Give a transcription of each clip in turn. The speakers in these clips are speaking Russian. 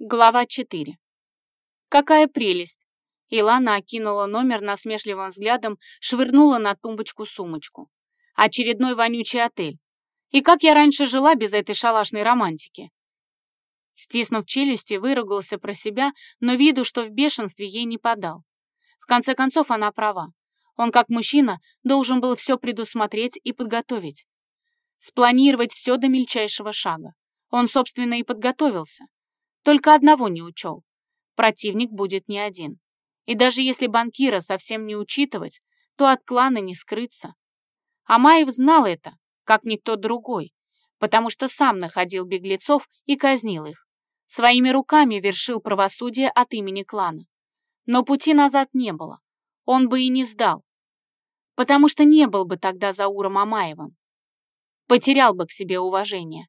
Глава 4. Какая прелесть! Илана окинула номер насмешливым взглядом, швырнула на тумбочку сумочку. Очередной вонючий отель. И как я раньше жила без этой шалашной романтики? Стиснув челюсти, выругался про себя, но виду, что в бешенстве ей не подал. В конце концов, она права. Он, как мужчина, должен был все предусмотреть и подготовить. Спланировать все до мельчайшего шага. Он, собственно, и подготовился. Только одного не учел. Противник будет не один. И даже если банкира совсем не учитывать, то от клана не скрыться. Амаев знал это, как никто другой, потому что сам находил беглецов и казнил их. Своими руками вершил правосудие от имени клана. Но пути назад не было. Он бы и не сдал. Потому что не был бы тогда Зауром Амаевым. Потерял бы к себе уважение.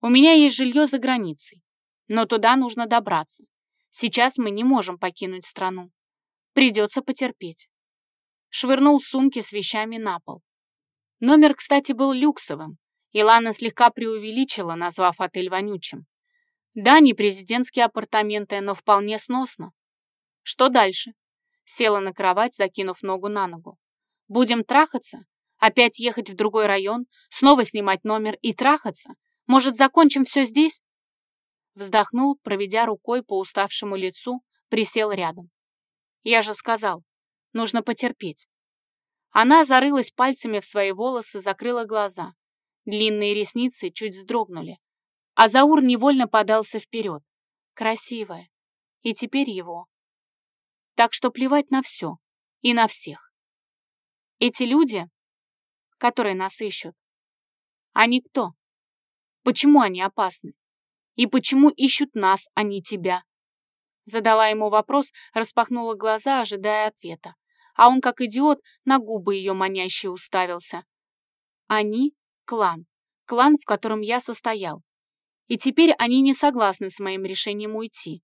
У меня есть жилье за границей. Но туда нужно добраться. Сейчас мы не можем покинуть страну. Придется потерпеть. Швырнул сумки с вещами на пол. Номер, кстати, был люксовым. Илана слегка преувеличила, назвав отель вонючим. Да, не президентские апартаменты, но вполне сносно. Что дальше? Села на кровать, закинув ногу на ногу. Будем трахаться? Опять ехать в другой район? Снова снимать номер и трахаться? Может, закончим все здесь? Вздохнул, проведя рукой по уставшему лицу, присел рядом. Я же сказал, нужно потерпеть. Она зарылась пальцами в свои волосы, закрыла глаза. Длинные ресницы чуть вздрогнули. А Заур невольно подался вперед. Красивая. И теперь его. Так что плевать на все. И на всех. Эти люди, которые нас ищут, они кто? Почему они опасны? И почему ищут нас, а не тебя?» Задала ему вопрос, распахнула глаза, ожидая ответа. А он, как идиот, на губы ее манящие уставился. «Они — клан. Клан, в котором я состоял. И теперь они не согласны с моим решением уйти.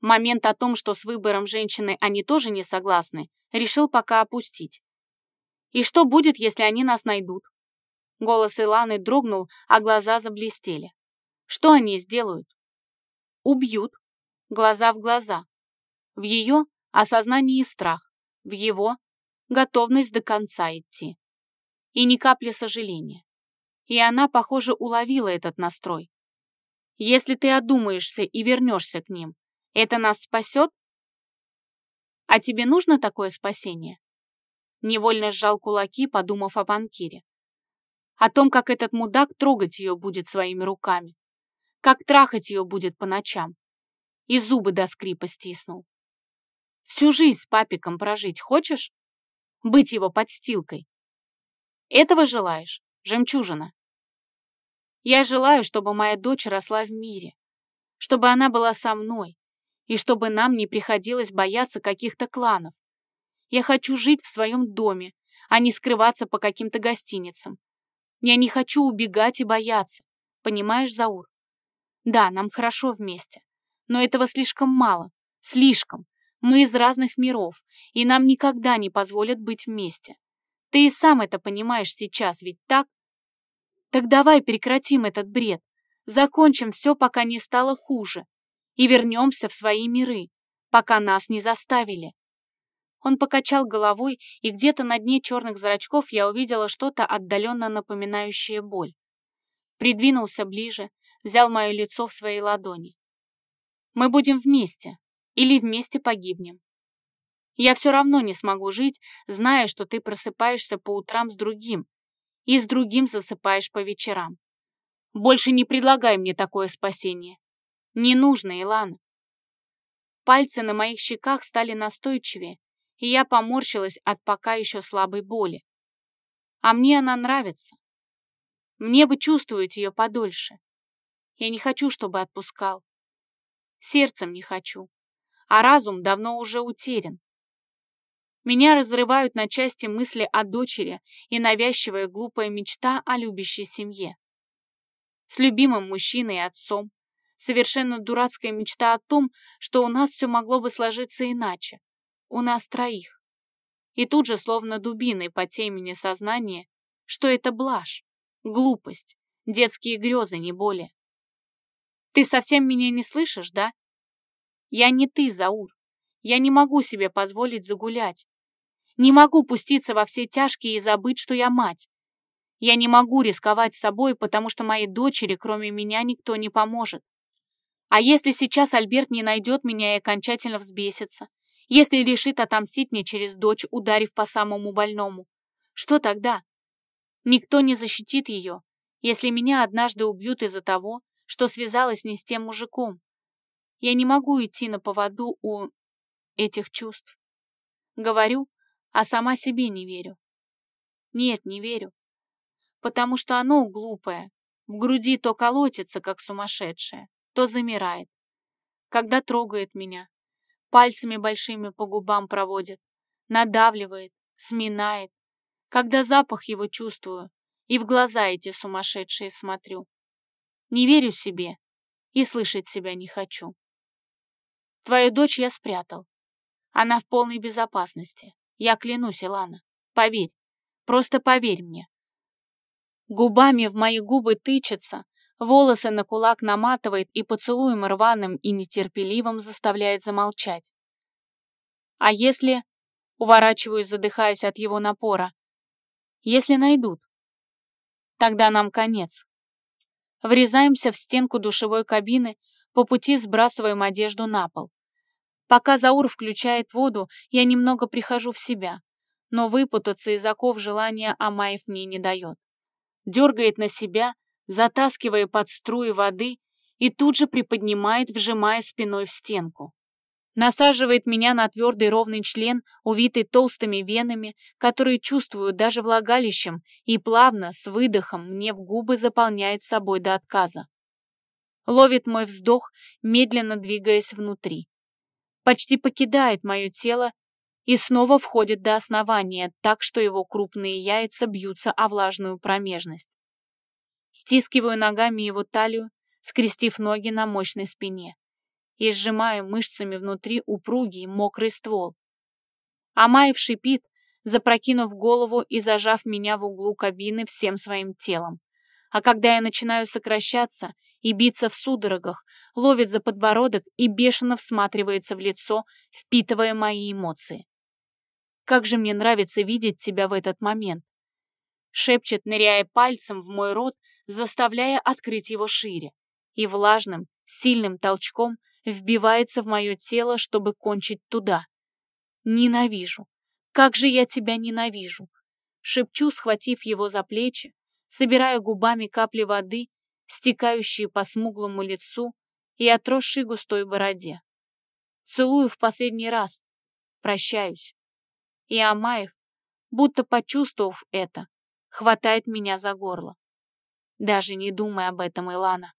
Момент о том, что с выбором женщины они тоже не согласны, решил пока опустить. И что будет, если они нас найдут? Голос Иланы дрогнул, а глаза заблестели. Что они сделают? Убьют. Глаза в глаза. В ее осознание и страх. В его готовность до конца идти. И ни капли сожаления. И она, похоже, уловила этот настрой. Если ты одумаешься и вернешься к ним, это нас спасет? А тебе нужно такое спасение? Невольно сжал кулаки, подумав о банкире. О том, как этот мудак трогать ее будет своими руками как трахать ее будет по ночам. И зубы до скрипа стиснул. Всю жизнь с папиком прожить хочешь? Быть его подстилкой? Этого желаешь, жемчужина? Я желаю, чтобы моя дочь росла в мире, чтобы она была со мной, и чтобы нам не приходилось бояться каких-то кланов. Я хочу жить в своем доме, а не скрываться по каким-то гостиницам. Я не хочу убегать и бояться. Понимаешь, Заур? Да, нам хорошо вместе. Но этого слишком мало. Слишком. Мы из разных миров, и нам никогда не позволят быть вместе. Ты и сам это понимаешь сейчас, ведь так? Так давай прекратим этот бред. Закончим все, пока не стало хуже. И вернемся в свои миры, пока нас не заставили. Он покачал головой, и где-то на дне черных зрачков я увидела что-то отдаленно напоминающее боль. Придвинулся ближе, взял мое лицо в свои ладони. Мы будем вместе или вместе погибнем. Я все равно не смогу жить, зная, что ты просыпаешься по утрам с другим и с другим засыпаешь по вечерам. Больше не предлагай мне такое спасение. Не нужно, Илана. Пальцы на моих щеках стали настойчивее, и я поморщилась от пока еще слабой боли. А мне она нравится. Мне бы чувствовать ее подольше. Я не хочу, чтобы отпускал. Сердцем не хочу. А разум давно уже утерян. Меня разрывают на части мысли о дочери и навязчивая глупая мечта о любящей семье. С любимым мужчиной и отцом. Совершенно дурацкая мечта о том, что у нас все могло бы сложиться иначе. У нас троих. И тут же, словно дубиной по темени сознания, что это блажь, глупость, детские грезы, не более. Ты совсем меня не слышишь, да? Я не ты, Заур. Я не могу себе позволить загулять. Не могу пуститься во все тяжкие и забыть, что я мать. Я не могу рисковать собой, потому что моей дочери, кроме меня, никто не поможет. А если сейчас Альберт не найдет меня и окончательно взбесится? Если решит отомстить мне через дочь, ударив по самому больному? Что тогда? Никто не защитит ее, если меня однажды убьют из-за того, что связалась не с тем мужиком. Я не могу идти на поводу у этих чувств. Говорю, а сама себе не верю. Нет, не верю. Потому что оно глупое. В груди то колотится, как сумасшедшее, то замирает. Когда трогает меня, пальцами большими по губам проводит, надавливает, сминает. Когда запах его чувствую и в глаза эти сумасшедшие смотрю. Не верю себе и слышать себя не хочу. Твою дочь я спрятал. Она в полной безопасности. Я клянусь, Илана. Поверь. Просто поверь мне. Губами в мои губы тычется, волосы на кулак наматывает и поцелуем рваным и нетерпеливым заставляет замолчать. А если... Уворачиваюсь, задыхаясь от его напора. Если найдут, тогда нам конец. Врезаемся в стенку душевой кабины, по пути сбрасываем одежду на пол. Пока Заур включает воду, я немного прихожу в себя, но выпутаться из оков желания Амаев мне не дает. Дергает на себя, затаскивая под струи воды и тут же приподнимает, вжимая спиной в стенку насаживает меня на твердый ровный член, увитый толстыми венами, которые чувствую даже влагалищем, и плавно, с выдохом, мне в губы заполняет собой до отказа. Ловит мой вздох, медленно двигаясь внутри. Почти покидает мое тело и снова входит до основания, так что его крупные яйца бьются о влажную промежность. Стискиваю ногами его талию, скрестив ноги на мощной спине и сжимаю мышцами внутри упругий мокрый ствол. Амаев шипит, запрокинув голову и зажав меня в углу кабины всем своим телом. А когда я начинаю сокращаться и биться в судорогах, ловит за подбородок и бешено всматривается в лицо, впитывая мои эмоции. «Как же мне нравится видеть тебя в этот момент!» Шепчет, ныряя пальцем в мой рот, заставляя открыть его шире, и влажным, сильным толчком вбивается в мое тело, чтобы кончить туда. Ненавижу. Как же я тебя ненавижу. Шепчу, схватив его за плечи, собирая губами капли воды, стекающие по смуглому лицу и отросшей густой бороде. Целую в последний раз. Прощаюсь. И Амаев, будто почувствовав это, хватает меня за горло. Даже не думай об этом, Илана.